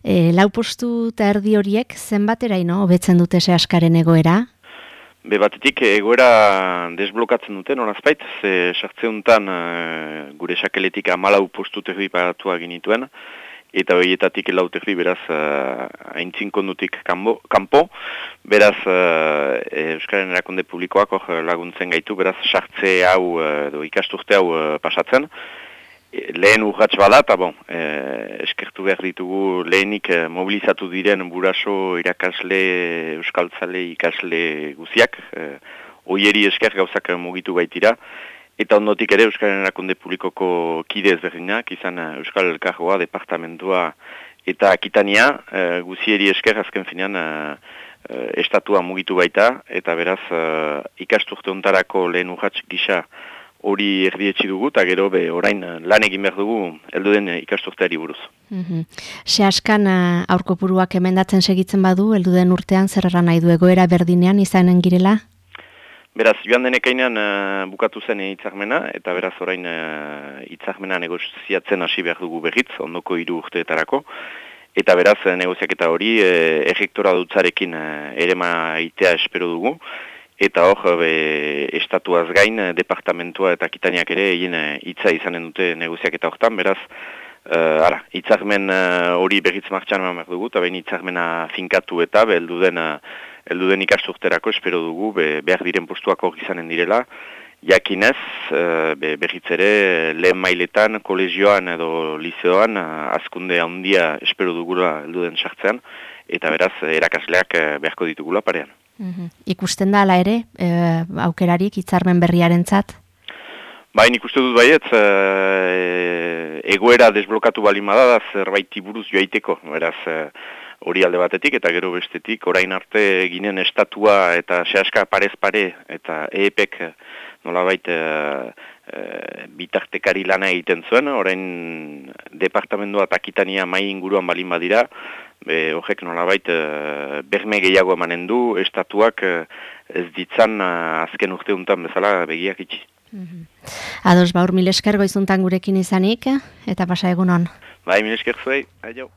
E, lau postu eta erdi horiek zenbateraino hobetzen dute ze askaren egoera? Be batetik egoera desblokatzen duten, horazpait, ze sartzeuntan uh, gure sakeletik amalau postu terdi paratu ginituen, eta horietatik lauterri beraz uh, aintzin kondutik kanpo, beraz uh, Euskaren erakunde publikoak hor laguntzen gaitu, beraz sartze hau, uh, ikasturte hau uh, pasatzen, lehen urratx bada, eta bon, e, eskertu behar ditugu lehenik e, mobilizatu diren buraso irakasle, euskaltzale ikasle guziak, e, oieri esker gauzak mugitu baitira, eta ondotik ere Euskaren erakunde publikoko kide ezberdinak, izan e, Euskal Elkargoa, departamentua eta akitania, e, guzieri esker azken finean e, e, estatua mugitu baita, eta beraz e, ikasturte ontarako lehen urratx gisa, hori erdietsi dugu, eta gero be, orain eh, lan egin behar dugu heldu den eh, ikasturteari buruz. Mm -hmm. Se askan uh, aurko puruak emendatzen segitzen badu, heldu den urtean zer erran nahi du egoera berdinean izanen girela? Beraz, joan denekainan uh, bukatu zen hitzarmena eta beraz orain uh, hitzarmena negoziatzen hasi behar dugu berriz, ondoko hiru urteetarako, eta beraz negoziaketa hori uh, errektora dutzarekin uh, ere maitea espero dugu, Eta hor, be, estatuaz gain, eh, departamentua eta kitaniak ere egin eh, hitza izanen dute negoziak eta hortan, beraz, uh, ara, itzarmen hori uh, berriz martxan eman dugu, eta behin itzarmena finkatu eta be, elduden, uh, elduden ikasturterako espero dugu, be, behar diren postuak hor izanen direla, jakinez, be, berriz ere, lehen mailetan, kolegioan edo liceoan, azkunde handia espero dugula elduden sartzean, eta beraz, erakasleak beharko ditugula parean. Mhm. Ikusten da ala ere, e, aukerarik hitzarmen berriaren zat? Baina ikusten dut baiet, e, egoera desblokatu bali da zerbait buruz joaiteko, beraz e, hori alde batetik eta gero bestetik, orain arte ginen estatua eta sehaska parez pare eta EEPek nolabait e, e, bitartekari lana egiten zuen, orain departamendua takitania mai inguruan balin badira, be, horrek nolabait e, berme gehiago emanen du, estatuak e, ez ditzan e, azken urte untan bezala begiak itxi. Mm -hmm. Ados, baur, mil esker goizuntan gurekin izanik, eta pasa egunon. Bai, mil esker zuei, aio.